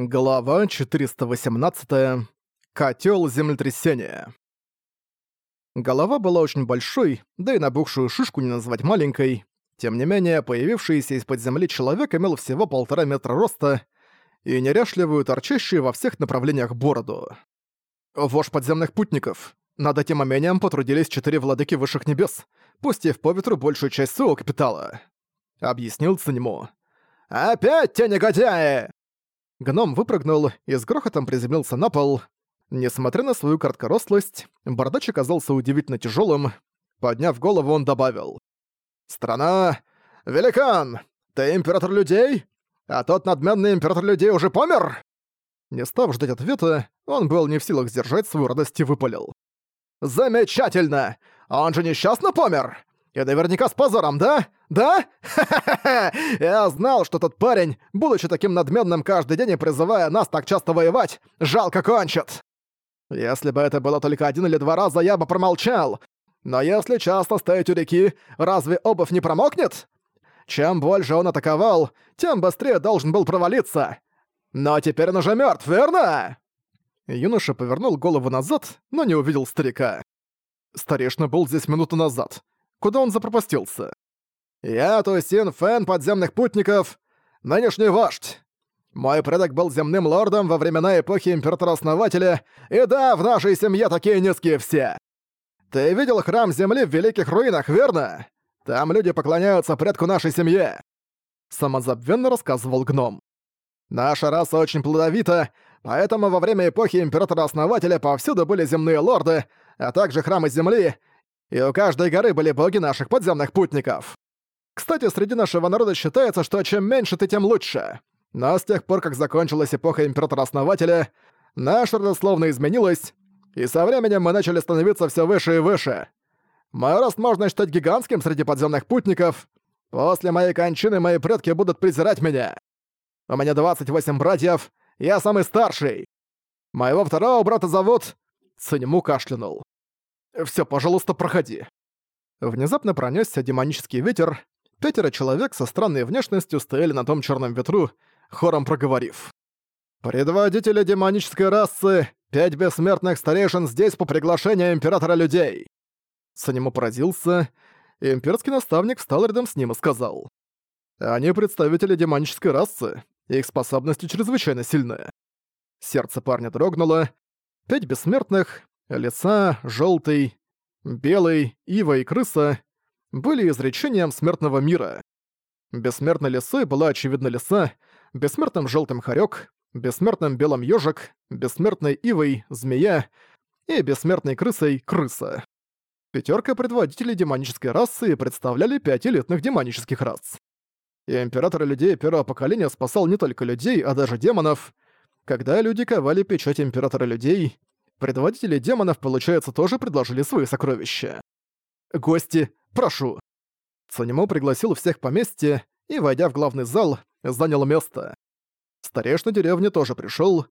Глава 418. Котел землетрясения. Голова была очень большой, да и набухшую шишку не назвать маленькой. Тем не менее, появившийся из-под земли человек имел всего полтора метра роста и неряшливую, торчащую во всех направлениях бороду. Вождь подземных путников. Над этим умением потрудились четыре владыки высших небес, пустив по ветру большую часть своего капитала. Объяснил Циньмо. «Опять те негодяи!» Гном выпрыгнул и с грохотом приземлился на пол. Несмотря на свою короткорослость, бородач оказался удивительно тяжелым. Подняв голову, он добавил. «Страна! Великан! Ты император людей? А тот надменный император людей уже помер?» Не став ждать ответа, он был не в силах сдержать свою радость и выпалил. «Замечательно! Он же несчастно помер! И наверняка с позором, да? Да? Ха-ха-ха! Я знал, что тот парень, будучи таким надменным каждый день и призывая нас так часто воевать, жалко кончит. Если бы это было только один или два раза, я бы промолчал. Но если часто стоять у реки, разве обувь не промокнет? Чем больше он атаковал, тем быстрее должен был провалиться. Но теперь он уже мертв, верно? Юноша повернул голову назад, но не увидел старика. Старешина был здесь минуту назад. Куда он запропастился? «Я Тусин Фэн подземных путников, нынешний вождь. Мой предок был земным лордом во времена эпохи Императора-Основателя, и да, в нашей семье такие низкие все. Ты видел храм Земли в Великих Руинах, верно? Там люди поклоняются предку нашей семье». Самозабвенно рассказывал гном. «Наша раса очень плодовита, поэтому во время эпохи Императора-Основателя повсюду были земные лорды, а также храмы Земли, и у каждой горы были боги наших подземных путников. Кстати, среди нашего народа считается, что чем меньше ты, тем лучше. Но с тех пор, как закончилась эпоха Императора-Основателя, наша родословно изменилась, и со временем мы начали становиться все выше и выше. Мой рост можно считать гигантским среди подземных путников. После моей кончины мои предки будут презирать меня. У меня 28 братьев, я самый старший. Моего второго брата зовут... Циньму кашлянул. Все, пожалуйста, проходи». Внезапно пронесся демонический ветер. Пятеро человек со странной внешностью стояли на том черном ветру, хором проговорив. «Предводители демонической расы, пять бессмертных старейшин здесь по приглашению Императора Людей!» Санему поразился, и имперский наставник встал рядом с ним и сказал. «Они представители демонической расы, их способности чрезвычайно сильные». Сердце парня дрогнуло. Пять бессмертных, Лица, желтый, белый, ива и крыса были изречением смертного мира. Бессмертной лисой была очевидно лиса, бессмертным желтым хорек, бессмертным белым ежик, бессмертной ивой змея и бессмертной крысой крыса. Пятерка предводителей демонической расы представляли пять элитных демонических рас. И император людей первого поколения спасал не только людей, а даже демонов. Когда люди ковали печать императора людей, Предводители демонов, получается, тоже предложили свои сокровища. «Гости, прошу!» Цанимо пригласил всех поместье и, войдя в главный зал, занял место. Старейшина деревни тоже пришел,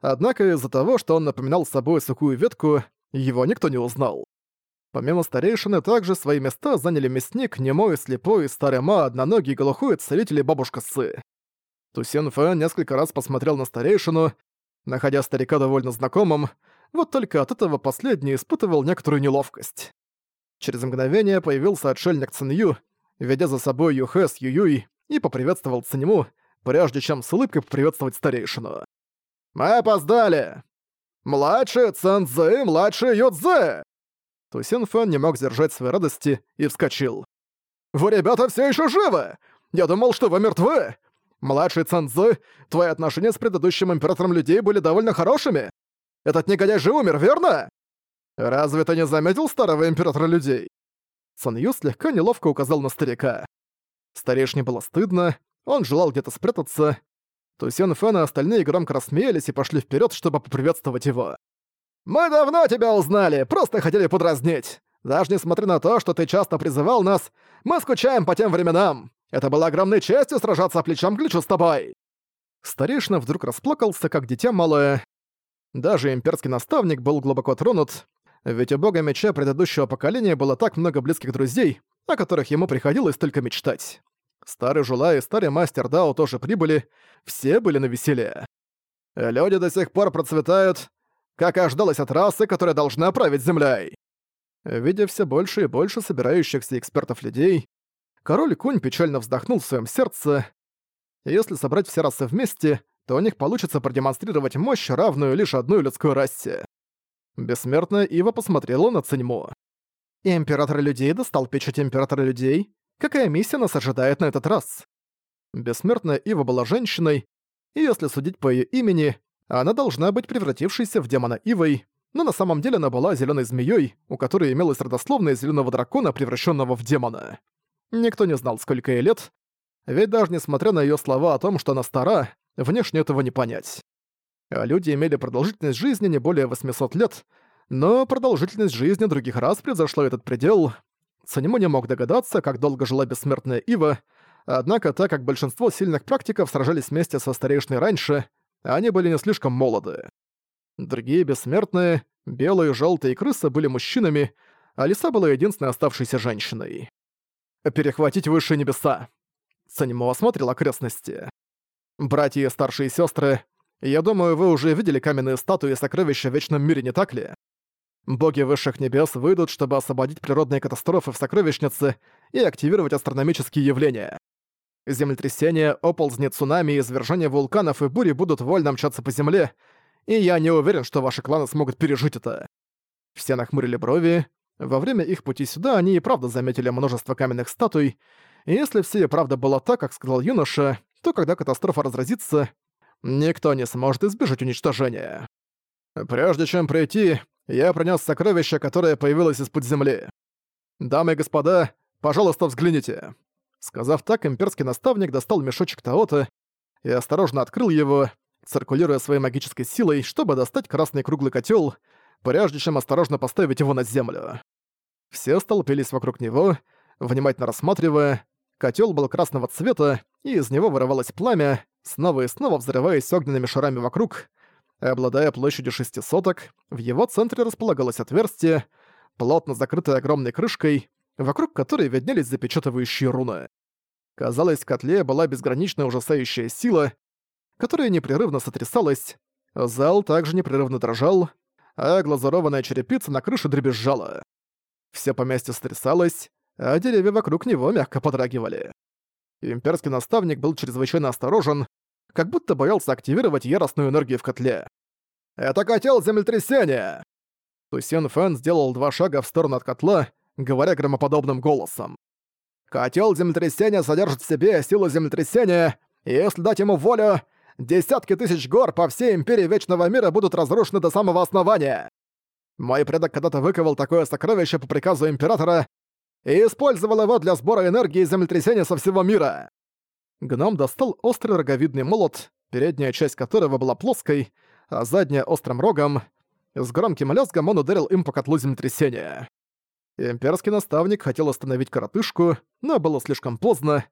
однако из-за того, что он напоминал собой сухую ветку, его никто не узнал. Помимо старейшины, также свои места заняли мясник, немой, слепой, старый ма, одноногий, глухой, целитель и бабушка Сы. Тусен Фэн несколько раз посмотрел на старейшину, находя старика довольно знакомым, вот только от этого последний испытывал некоторую неловкость. Через мгновение появился отшельник Цинью, ведя за собой Юхэ с Ююй, и поприветствовал Циньму, прежде чем с улыбкой поприветствовать старейшину. «Мы опоздали! Младший Цэнзэ, младший Юдзэ!» Тусин Фэн не мог сдержать своей радости и вскочил. «Вы, ребята, все еще живы! Я думал, что вы мертвы! Младший Цэнзэ, твои отношения с предыдущим императором людей были довольно хорошими. Этот негодяй же умер, верно? Разве ты не заметил старого императора людей? Санью слегка неловко указал на старика. Старейшине было стыдно, он желал где-то спрятаться. Тусен Фэн и остальные громко рассмеялись и пошли вперед, чтобы поприветствовать его. «Мы давно тебя узнали, просто хотели подразнить. Даже несмотря на то, что ты часто призывал нас, мы скучаем по тем временам. Это было огромной честью сражаться плечом к плечу с тобой». Старейшина вдруг расплакался, как дитя малое. Даже имперский наставник был глубоко тронут, ведь у бога меча предыдущего поколения было так много близких друзей, о которых ему приходилось только мечтать. Старый Жула и старый мастер Дао тоже прибыли, все были на веселье. Люди до сих пор процветают, как и ожидалось от расы, которая должна править землей. Видя все больше и больше собирающихся экспертов людей, король Кунь печально вздохнул в своем сердце. Если собрать все расы вместе, то у них получится продемонстрировать мощь, равную лишь одной людской расе. Бессмертная Ива посмотрела на Циньмо. «Император людей достал печать Императора людей. Какая миссия нас ожидает на этот раз?» Бессмертная Ива была женщиной, и если судить по ее имени, она должна быть превратившейся в демона Ивой, но на самом деле она была зеленой змеей, у которой имелась родословная зеленого дракона, превращенного в демона. Никто не знал, сколько ей лет, ведь даже несмотря на ее слова о том, что она стара, внешне этого не понять. А люди имели продолжительность жизни не более 800 лет, но продолжительность жизни других рас превзошла этот предел. Санему не мог догадаться, как долго жила бессмертная Ива, однако так как большинство сильных практиков сражались вместе со старейшиной раньше, они были не слишком молоды. Другие бессмертные, белые, желтые крысы были мужчинами, а лиса была единственной оставшейся женщиной. «Перехватить высшие небеса!» Санимо осмотрел окрестности. «Братья и старшие сестры, я думаю, вы уже видели каменные статуи и сокровища в Вечном мире, не так ли? Боги высших небес выйдут, чтобы освободить природные катастрофы в сокровищнице и активировать астрономические явления. Землетрясения, оползни, цунами, извержения вулканов и бури будут вольно мчаться по земле, и я не уверен, что ваши кланы смогут пережить это. Все нахмурили брови. Во время их пути сюда они и правда заметили множество каменных статуй, и если все и правда было так, как сказал юноша, то когда катастрофа разразится, никто не сможет избежать уничтожения. Прежде чем прийти, я принес сокровище, которое появилось из-под земли. Дамы и господа, пожалуйста, взгляните. Сказав так, имперский наставник достал мешочек Таота и осторожно открыл его, циркулируя своей магической силой, чтобы достать красный круглый котел, прежде чем осторожно поставить его на землю. Все столпились вокруг него, внимательно рассматривая. Котел был красного цвета, и из него вырывалось пламя, снова и снова взрываясь огненными шарами вокруг. Обладая площадью шести соток, в его центре располагалось отверстие, плотно закрытое огромной крышкой, вокруг которой виднелись запечатывающие руны. Казалось, в котле была безграничная ужасающая сила, которая непрерывно сотрясалась, зал также непрерывно дрожал, а глазурованная черепица на крыше дребезжала. Все поместье сотрясалось, а деревья вокруг него мягко подрагивали. Имперский наставник был чрезвычайно осторожен, как будто боялся активировать яростную энергию в котле. «Это котел землетрясения!» Тусен Фэн сделал два шага в сторону от котла, говоря громоподобным голосом. «Котел землетрясения содержит в себе силу землетрясения, и если дать ему волю, десятки тысяч гор по всей Империи Вечного Мира будут разрушены до самого основания. Мой предок когда-то выковал такое сокровище по приказу Императора и использовал его для сбора энергии землетрясения со всего мира». Гном достал острый роговидный молот, передняя часть которого была плоской, а задняя — острым рогом. С громким лязгом он ударил им по котлу землетрясения. Имперский наставник хотел остановить коротышку, но было слишком поздно.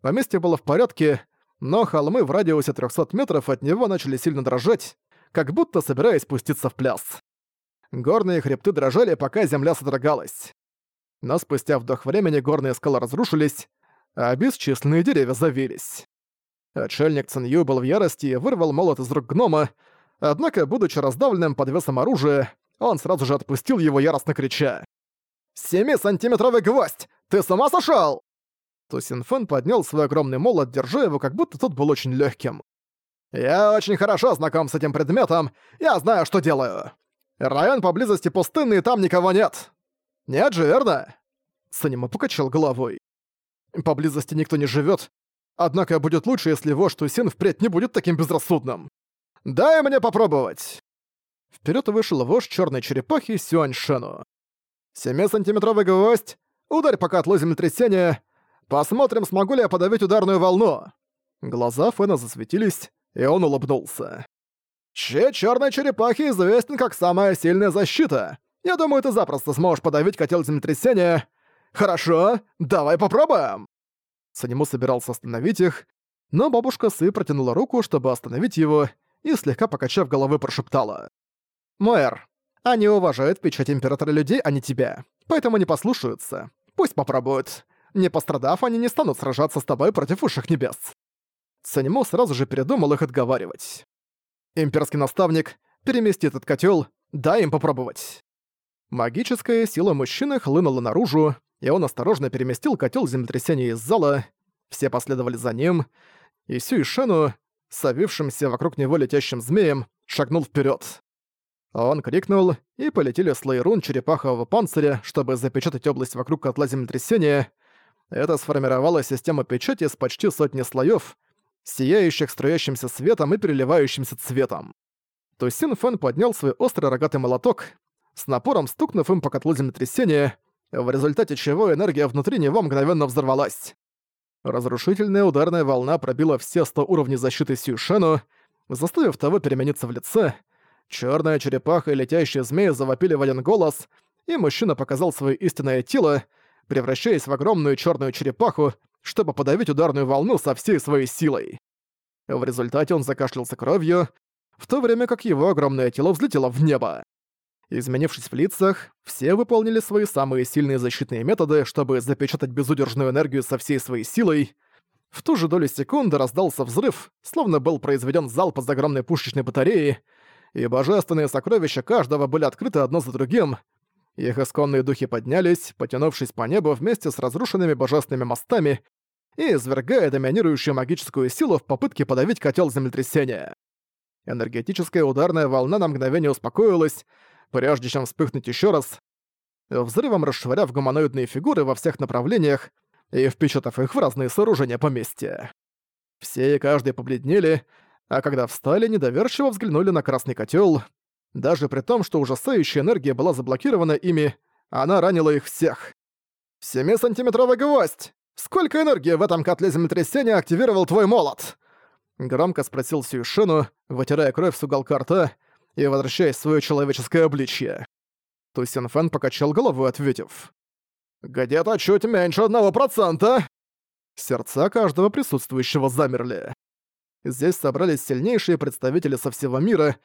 Поместье было в порядке, но холмы в радиусе 300 метров от него начали сильно дрожать, как будто собираясь спуститься в пляс. Горные хребты дрожали, пока земля содрогалась. Но спустя вдох времени горные скалы разрушились, а бесчисленные деревья завились. Отшельник Цинью был в ярости и вырвал молот из рук гнома, однако, будучи раздавленным под весом оружия, он сразу же отпустил его яростно крича. «Семи-сантиметровый гвоздь! Ты с ума сошёл?» Тусинфэн поднял свой огромный молот, держа его, как будто тот был очень легким. «Я очень хорошо знаком с этим предметом, я знаю, что делаю. Район поблизости пустынный, там никого нет. Нет же, верно?» Санима покачал головой. «Поблизости никто не живет. Однако будет лучше, если вождь Тусин впредь не будет таким безрассудным. Дай мне попробовать!» Вперед вышел вождь черной черепахи Сюань Шену. «Семисантиметровый гвоздь! Ударь по котлу землетрясения! Посмотрим, смогу ли я подавить ударную волну!» Глаза Фэна засветились, и он улыбнулся. «Щит черной черепахи известен как самая сильная защита. Я думаю, ты запросто сможешь подавить котел землетрясения. Хорошо, давай попробуем!» Санему собирался остановить их, но бабушка Сы протянула руку, чтобы остановить его, и слегка покачав головы прошептала. «Мэр, они уважают печать Императора людей, а не тебя. Поэтому не послушаются. Пусть попробуют. Не пострадав, они не станут сражаться с тобой против высших небес». Санему сразу же передумал их отговаривать. Имперский наставник, перемести этот котел, дай им попробовать. Магическая сила мужчины хлынула наружу, и он осторожно переместил котел землетрясения из зала. Все последовали за ним, и Сюй Шену, совившимся вокруг него летящим змеем, шагнул вперед. Он крикнул, и полетели слои рун черепахового панциря, чтобы запечатать область вокруг котла землетрясения. Это сформировала система печати с почти сотни слоев, сияющих струящимся светом и переливающимся цветом. Тусин Фэн поднял свой острый рогатый молоток, с напором стукнув им по котлу землетрясения, в результате чего энергия внутри него мгновенно взорвалась. Разрушительная ударная волна пробила все 100 уровней защиты Сюшену, заставив того перемениться в лице. Черная черепаха и летящий змей завопили в один голос, и мужчина показал свое истинное тело, превращаясь в огромную черную черепаху, чтобы подавить ударную волну со всей своей силой. В результате он закашлялся кровью, в то время как его огромное тело взлетело в небо. Изменившись в лицах, все выполнили свои самые сильные защитные методы, чтобы запечатать безудержную энергию со всей своей силой. В ту же долю секунды раздался взрыв, словно был произведен залп из огромной пушечной батареи, и божественные сокровища каждого были открыты одно за другим. Их исконные духи поднялись, потянувшись по небу вместе с разрушенными божественными мостами и извергая доминирующую магическую силу в попытке подавить котел землетрясения. Энергетическая ударная волна на мгновение успокоилась, прежде чем вспыхнуть еще раз, взрывом расшвыряв гуманоидные фигуры во всех направлениях и впечатав их в разные сооружения поместья. Все и каждый побледнели, а когда встали, недоверчиво взглянули на красный котел. Даже при том, что ужасающая энергия была заблокирована ими, она ранила их всех. «Семисантиметровый гвоздь! Сколько энергии в этом котле землетрясения активировал твой молот?» Громко спросил Сюишину, вытирая кровь с уголка рта и возвращаясь в своё человеческое обличье. Тусин Фэн покачал головой, ответив. «Где-то чуть меньше одного процента!» Сердца каждого присутствующего замерли. Здесь собрались сильнейшие представители со всего мира,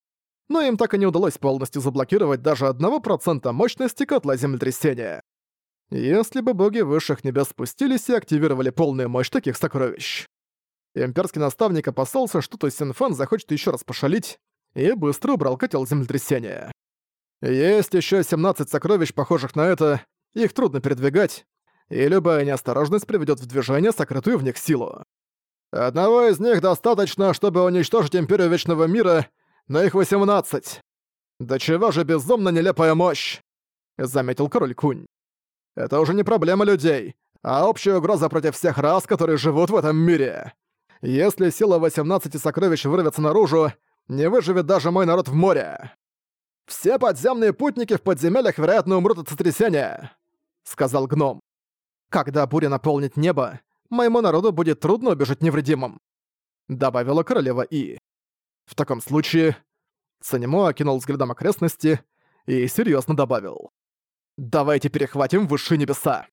но им так и не удалось полностью заблокировать даже одного процента мощности котла землетрясения. Если бы боги высших небес спустились и активировали полную мощь таких сокровищ. Имперский наставник опасался, что Тосинфан захочет еще раз пошалить, и быстро убрал котел землетрясения. Есть еще 17 сокровищ, похожих на это, их трудно передвигать, и любая неосторожность приведет в движение сокрытую в них силу. Одного из них достаточно, чтобы уничтожить Империю Вечного Мира, но их 18. Да чего же безумно нелепая мощь, заметил король Кунь. Это уже не проблема людей, а общая угроза против всех рас, которые живут в этом мире. Если сила 18 сокровищ вырвется наружу, не выживет даже мой народ в море. Все подземные путники в подземельях, вероятно, умрут от сотрясения», — сказал гном. «Когда буря наполнит небо, моему народу будет трудно убежать невредимым», — добавила королева И. «В таком случае...» Санимо окинул взглядом окрестности и серьезно добавил. «Давайте перехватим высшие небеса!»